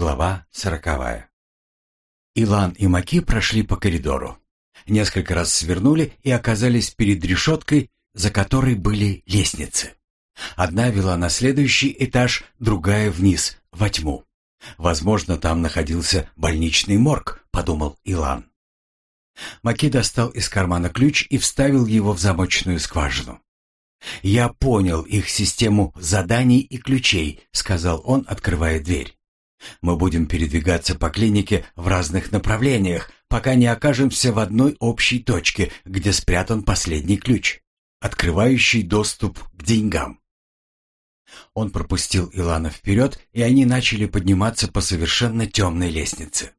Глава сороковая. Илан и Маки прошли по коридору. Несколько раз свернули и оказались перед решеткой, за которой были лестницы. Одна вела на следующий этаж, другая вниз, во тьму. Возможно, там находился больничный морг, подумал Илан. Маки достал из кармана ключ и вставил его в замочную скважину. «Я понял их систему заданий и ключей», — сказал он, открывая дверь. Мы будем передвигаться по клинике в разных направлениях, пока не окажемся в одной общей точке, где спрятан последний ключ, открывающий доступ к деньгам. Он пропустил Илана вперед, и они начали подниматься по совершенно темной лестнице.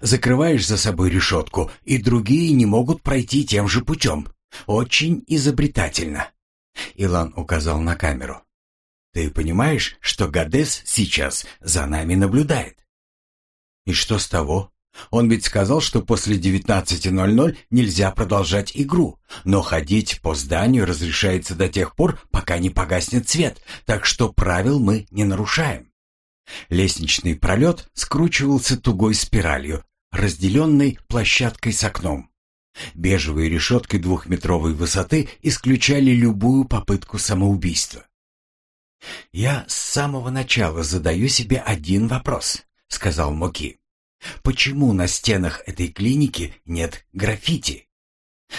Закрываешь за собой решетку, и другие не могут пройти тем же путем. Очень изобретательно. Илан указал на камеру. Ты понимаешь, что Гадес сейчас за нами наблюдает? И что с того? Он ведь сказал, что после 19.00 нельзя продолжать игру, но ходить по зданию разрешается до тех пор, пока не погаснет свет, так что правил мы не нарушаем. Лестничный пролет скручивался тугой спиралью, разделенной площадкой с окном. Бежевые решетки двухметровой высоты исключали любую попытку самоубийства. «Я с самого начала задаю себе один вопрос», — сказал Моки. «Почему на стенах этой клиники нет граффити?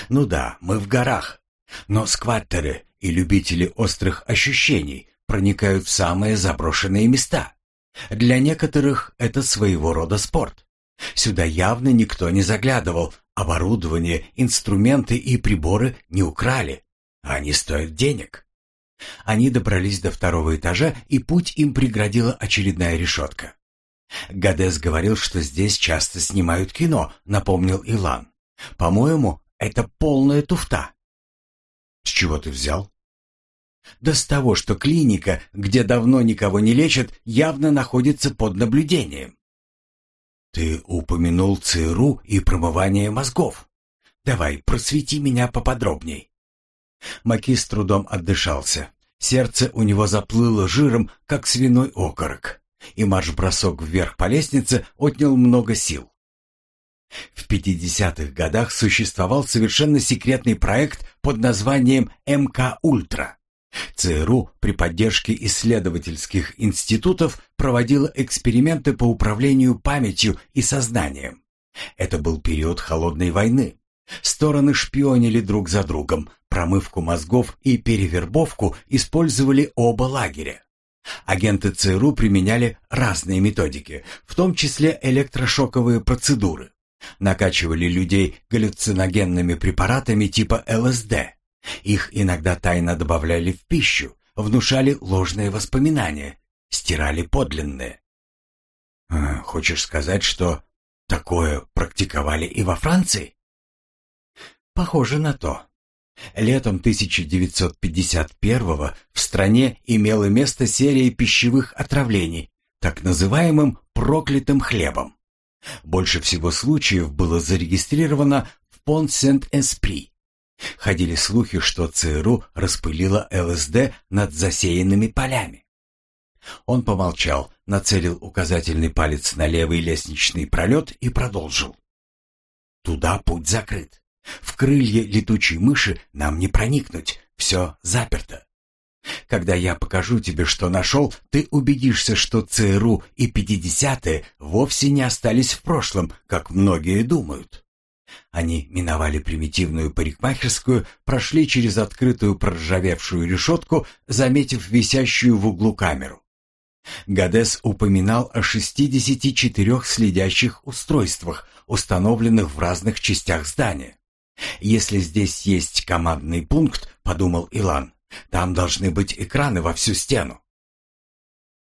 Ну да, мы в горах, но скваттеры и любители острых ощущений проникают в самые заброшенные места. Для некоторых это своего рода спорт. Сюда явно никто не заглядывал, оборудование, инструменты и приборы не украли. Они стоят денег. Они добрались до второго этажа, и путь им преградила очередная решетка. Гадес говорил, что здесь часто снимают кино, напомнил Илан. По-моему, это полная туфта. С чего ты взял? Да с того, что клиника, где давно никого не лечат, явно находится под наблюдением. Ты упомянул ЦРУ и промывание мозгов. Давай, просвети меня поподробней. Маки с трудом отдышался. Сердце у него заплыло жиром, как свиной окорок, и марш-бросок вверх по лестнице отнял много сил. В 50-х годах существовал совершенно секретный проект под названием МК Ультра. ЦРУ при поддержке исследовательских институтов проводила эксперименты по управлению памятью и сознанием. Это был период холодной войны. Стороны шпионили друг за другом, промывку мозгов и перевербовку использовали оба лагеря. Агенты ЦРУ применяли разные методики, в том числе электрошоковые процедуры. Накачивали людей галлюциногенными препаратами типа ЛСД. Их иногда тайно добавляли в пищу, внушали ложные воспоминания, стирали подлинные. А, «Хочешь сказать, что такое практиковали и во Франции?» Похоже на то. Летом 1951 в стране имела место серия пищевых отравлений, так называемым проклятым хлебом. Больше всего случаев было зарегистрировано в Пон-Сент-Эспри. Ходили слухи, что ЦРУ распылила ЛСД над засеянными полями. Он помолчал, нацелил указательный палец на левый лестничный пролет и продолжил. Туда путь закрыт. В крылья летучей мыши нам не проникнуть, все заперто. Когда я покажу тебе, что нашел, ты убедишься, что ЦРУ и 50-е вовсе не остались в прошлом, как многие думают. Они миновали примитивную парикмахерскую, прошли через открытую проржавевшую решетку, заметив висящую в углу камеру. Гадес упоминал о 64 следящих устройствах, установленных в разных частях здания. «Если здесь есть командный пункт, — подумал Илан, — там должны быть экраны во всю стену».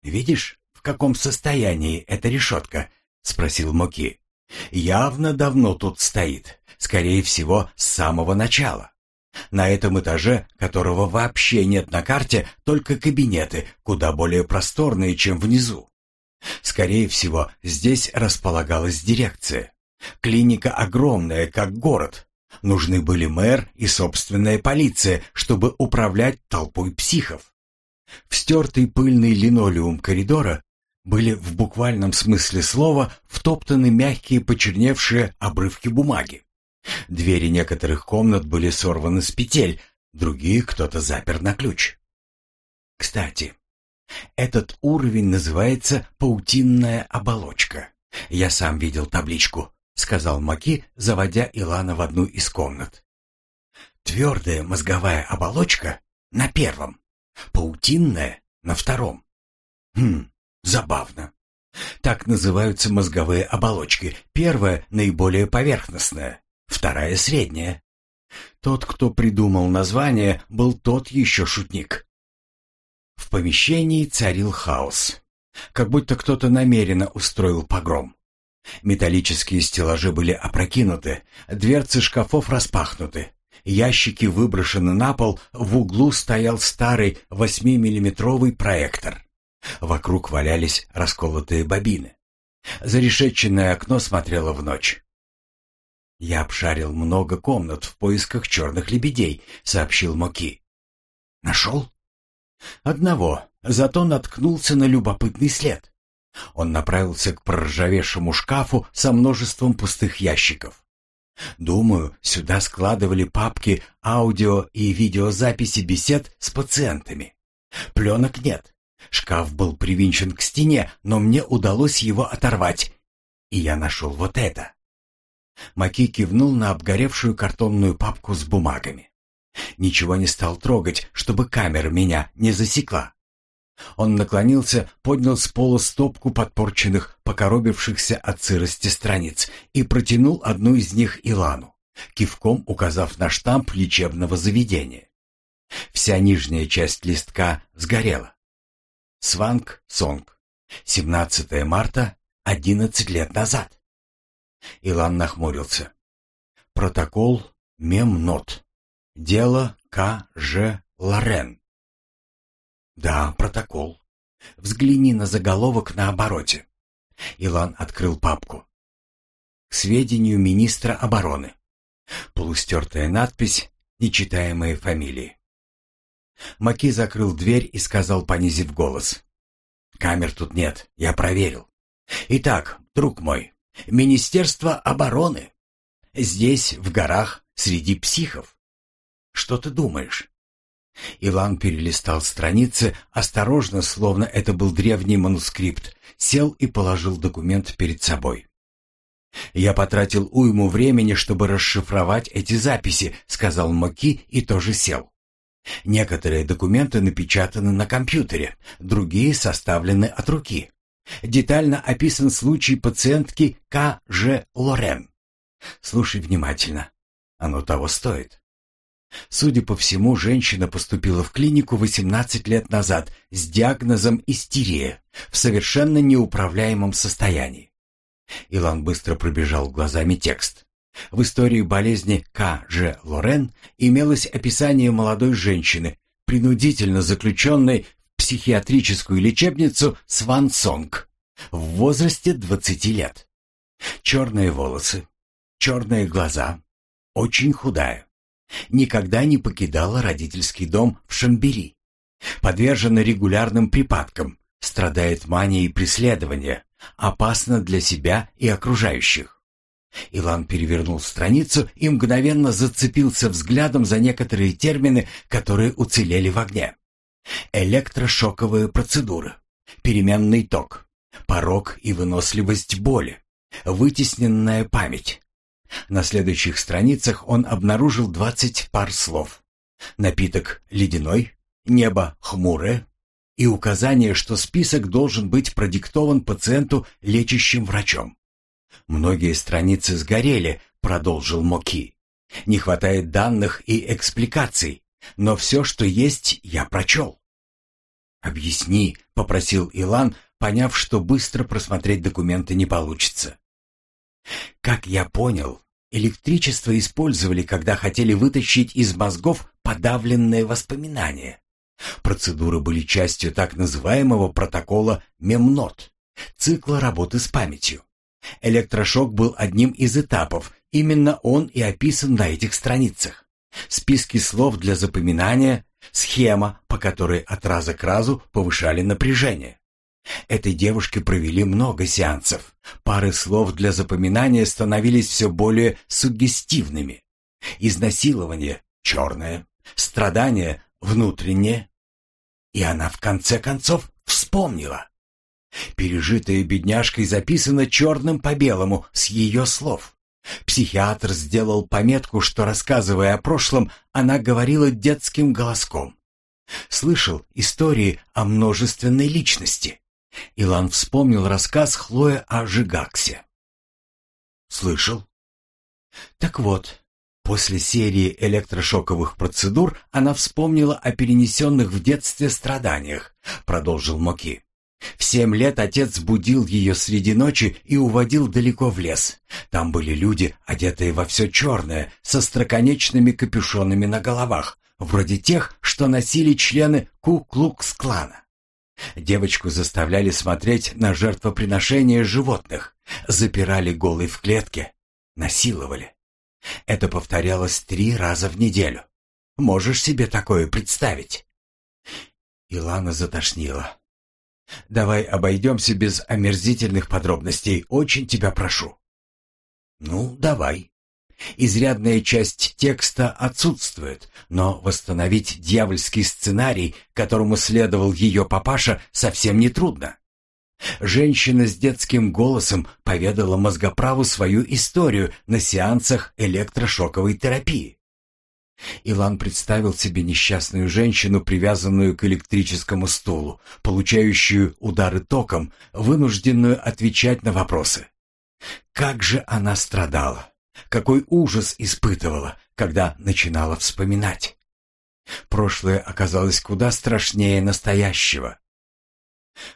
«Видишь, в каком состоянии эта решетка?» — спросил Моки. «Явно давно тут стоит, скорее всего, с самого начала. На этом этаже, которого вообще нет на карте, только кабинеты, куда более просторные, чем внизу. Скорее всего, здесь располагалась дирекция. Клиника огромная, как город, Нужны были мэр и собственная полиция, чтобы управлять толпой психов. В стертый пыльный линолеум коридора были в буквальном смысле слова втоптаны мягкие почерневшие обрывки бумаги. Двери некоторых комнат были сорваны с петель, другие кто-то запер на ключ. Кстати, этот уровень называется паутинная оболочка. Я сам видел табличку, сказал Маки, заводя Илана в одну из комнат. Твердая мозговая оболочка на первом, паутинная на втором. Хм, забавно. Так называются мозговые оболочки. Первая наиболее поверхностная, вторая средняя. Тот, кто придумал название, был тот еще шутник. В помещении царил хаос. Как будто кто-то намеренно устроил погром. Металлические стеллажи были опрокинуты, дверцы шкафов распахнуты. Ящики выброшены на пол, в углу стоял старый 8-миллиметровый проектор. Вокруг валялись расколотые бобины. Зарешетченное окно смотрело в ночь. «Я обшарил много комнат в поисках черных лебедей», — сообщил Моки. «Нашел?» «Одного, зато наткнулся на любопытный след». Он направился к проржавевшему шкафу со множеством пустых ящиков. Думаю, сюда складывали папки аудио и видеозаписи бесед с пациентами. Пленок нет. Шкаф был привинчен к стене, но мне удалось его оторвать. И я нашел вот это. Маки кивнул на обгоревшую картонную папку с бумагами. Ничего не стал трогать, чтобы камера меня не засекла. Он наклонился, поднял с пола стопку подпорченных, покоробившихся от сырости страниц и протянул одну из них Илану, кивком указав на штамп лечебного заведения. Вся нижняя часть листка сгорела. Сванг Сонг. 17 марта, 11 лет назад. Илан нахмурился. Протокол Мемнот. Дело К. Ж. Лорен. Да, протокол. Взгляни на заголовок на обороте. Илан открыл папку. К сведению министра обороны. Полустертая надпись, нечитаемые фамилии. Маки закрыл дверь и сказал, понизив голос. «Камер тут нет, я проверил. Итак, друг мой, Министерство обороны. Здесь, в горах, среди психов. Что ты думаешь?» Илан перелистал страницы, осторожно, словно это был древний манускрипт, сел и положил документ перед собой. «Я потратил уйму времени, чтобы расшифровать эти записи», — сказал Маки и тоже сел. Некоторые документы напечатаны на компьютере, другие составлены от руки. Детально описан случай пациентки К. Ж. Лорен. Слушай внимательно. Оно того стоит. Судя по всему, женщина поступила в клинику 18 лет назад с диагнозом истерия в совершенно неуправляемом состоянии. Илан быстро пробежал глазами текст. В истории болезни К. Ж. Лорен имелось описание молодой женщины, принудительно заключенной в психиатрическую лечебницу Сван Сонг в возрасте 20 лет. Черные волосы, черные глаза, очень худая. Никогда не покидала родительский дом в Шамбери. Подвержена регулярным припадкам, страдает манией преследования, опасна для себя и окружающих. Илан перевернул страницу и мгновенно зацепился взглядом за некоторые термины, которые уцелели в огне. Электрошоковые процедуры, переменный ток, порог и выносливость боли, вытесненная память, на следующих страницах он обнаружил двадцать пар слов. Напиток ледяной, небо хмурое и указание, что список должен быть продиктован пациенту лечащим врачом. Многие страницы сгорели, продолжил Моки. Не хватает данных и экспликаций, но все, что есть, я прочел. «Объясни», — попросил Илан, поняв, что быстро просмотреть документы не получится. Как я понял, электричество использовали, когда хотели вытащить из мозгов подавленные воспоминания. Процедуры были частью так называемого протокола Мемнот, цикла работы с памятью. Электрошок был одним из этапов, именно он и описан на этих страницах. Списки слов для запоминания, схема, по которой от раза к разу повышали напряжение. Этой девушке провели много сеансов. Пары слов для запоминания становились все более суггестивными. Изнасилование — черное, страдание — внутреннее. И она в конце концов вспомнила. Пережитое бедняжкой записано черным по белому с ее слов. Психиатр сделал пометку, что, рассказывая о прошлом, она говорила детским голоском. Слышал истории о множественной личности. Илан вспомнил рассказ Хлоя о Жигаксе. Слышал? Так вот, после серии электрошоковых процедур она вспомнила о перенесенных в детстве страданиях, продолжил Моки. В семь лет отец будил ее среди ночи и уводил далеко в лес. Там были люди, одетые во все черное, со строконечными капюшонами на головах, вроде тех, что носили члены Ку-Клукс-клана. Девочку заставляли смотреть на жертвоприношения животных, запирали голой в клетке, насиловали. Это повторялось три раза в неделю. Можешь себе такое представить? Илана затошнила. Давай обойдемся без омерзительных подробностей, очень тебя прошу. Ну, давай. Изрядная часть текста отсутствует, но восстановить дьявольский сценарий, которому следовал ее папаша, совсем не трудно. Женщина с детским голосом поведала мозгоправу свою историю на сеансах электрошоковой терапии. Илан представил себе несчастную женщину, привязанную к электрическому стулу, получающую удары током, вынужденную отвечать на вопросы. Как же она страдала! Какой ужас испытывала, когда начинала вспоминать. Прошлое оказалось куда страшнее настоящего.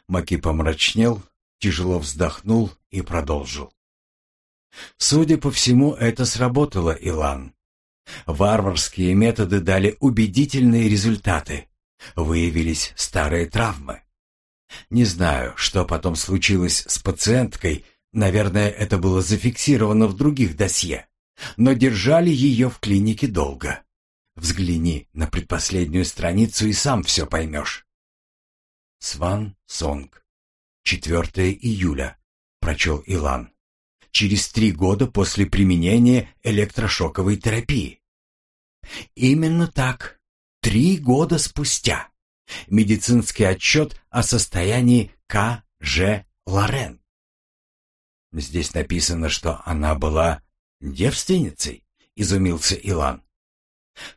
Маки помрачнел, тяжело вздохнул и продолжил. Судя по всему, это сработало, Илан. Варварские методы дали убедительные результаты. Выявились старые травмы. Не знаю, что потом случилось с пациенткой, наверное, это было зафиксировано в других досье, но держали ее в клинике долго. Взгляни на предпоследнюю страницу и сам все поймешь. Сван Сонг. 4 июля, прочел Илан. Через три года после применения электрошоковой терапии. Именно так. Три года спустя. Медицинский отчет о состоянии К. Ж. Лорен. Здесь написано, что она была девственницей, изумился Илан.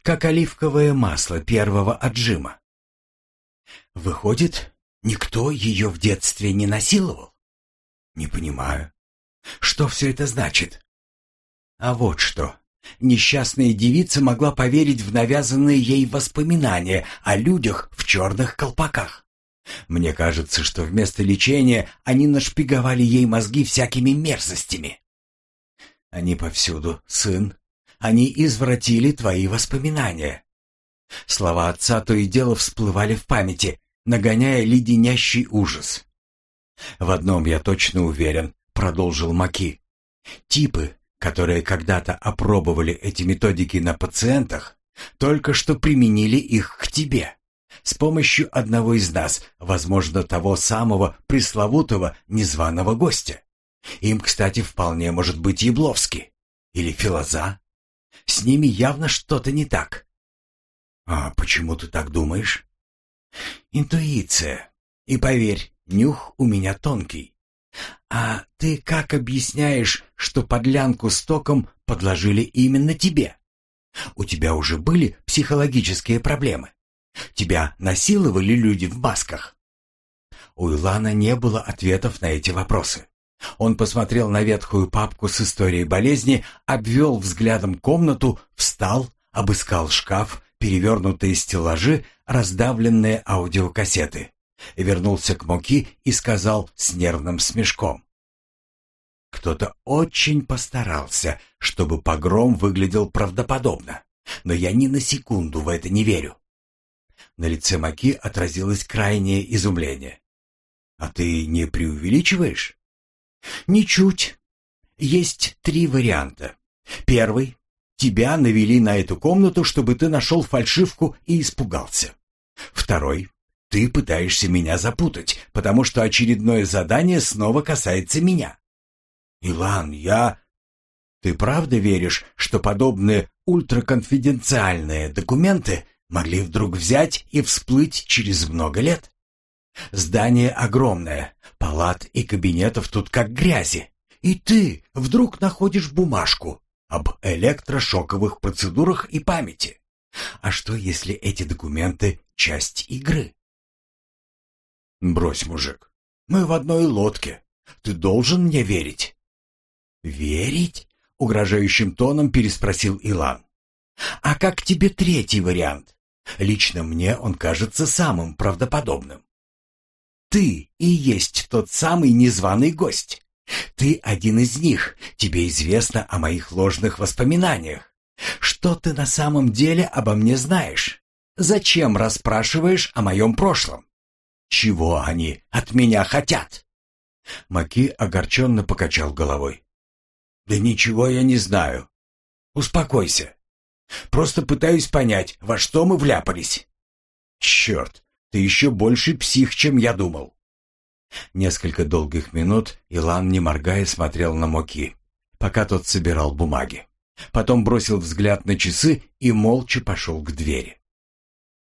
Как оливковое масло первого отжима. Выходит, никто ее в детстве не насиловал? Не понимаю. Что все это значит? А вот что. Несчастная девица могла поверить в навязанные ей воспоминания о людях в черных колпаках. Мне кажется, что вместо лечения они нашпиговали ей мозги всякими мерзостями. Они повсюду, сын. Они извратили твои воспоминания. Слова отца то и дело всплывали в памяти, нагоняя леденящий ужас. «В одном я точно уверен», — продолжил Маки. «Типы, которые когда-то опробовали эти методики на пациентах, только что применили их к тебе. С помощью одного из нас, возможно, того самого пресловутого незваного гостя. Им, кстати, вполне может быть Ябловский. Или Филоза. С ними явно что-то не так. А почему ты так думаешь? Интуиция. И поверь, нюх у меня тонкий. А ты как объясняешь, что подлянку с током подложили именно тебе? У тебя уже были психологические проблемы? Тебя насиловали люди в масках? У Илана не было ответов на эти вопросы. Он посмотрел на ветхую папку с историей болезни, обвел взглядом комнату, встал, обыскал шкаф, перевернутые стеллажи, раздавленные аудиокассеты вернулся к Моки и сказал с нервным смешком. Кто-то очень постарался, чтобы погром выглядел правдоподобно, но я ни на секунду в это не верю. На лице Маки отразилось крайнее изумление. «А ты не преувеличиваешь?» «Ничуть. Есть три варианта. Первый. Тебя навели на эту комнату, чтобы ты нашел фальшивку и испугался. Второй. Ты пытаешься меня запутать, потому что очередное задание снова касается меня. Илан, я... Ты правда веришь, что подобные ультраконфиденциальные документы могли вдруг взять и всплыть через много лет? Здание огромное, палат и кабинетов тут как грязи. И ты вдруг находишь бумажку об электрошоковых процедурах и памяти. А что, если эти документы — часть игры? Брось, мужик, мы в одной лодке. Ты должен мне верить. Верить? Угрожающим тоном переспросил Илан. А как тебе третий вариант? Лично мне он кажется самым правдоподобным. Ты и есть тот самый незваный гость. Ты один из них. Тебе известно о моих ложных воспоминаниях. Что ты на самом деле обо мне знаешь? Зачем расспрашиваешь о моем прошлом? Чего они от меня хотят?» Маки огорченно покачал головой. «Да ничего я не знаю. Успокойся. Просто пытаюсь понять, во что мы вляпались». «Черт, ты еще больше псих, чем я думал». Несколько долгих минут Илан, не моргая, смотрел на Моки, пока тот собирал бумаги. Потом бросил взгляд на часы и молча пошел к двери.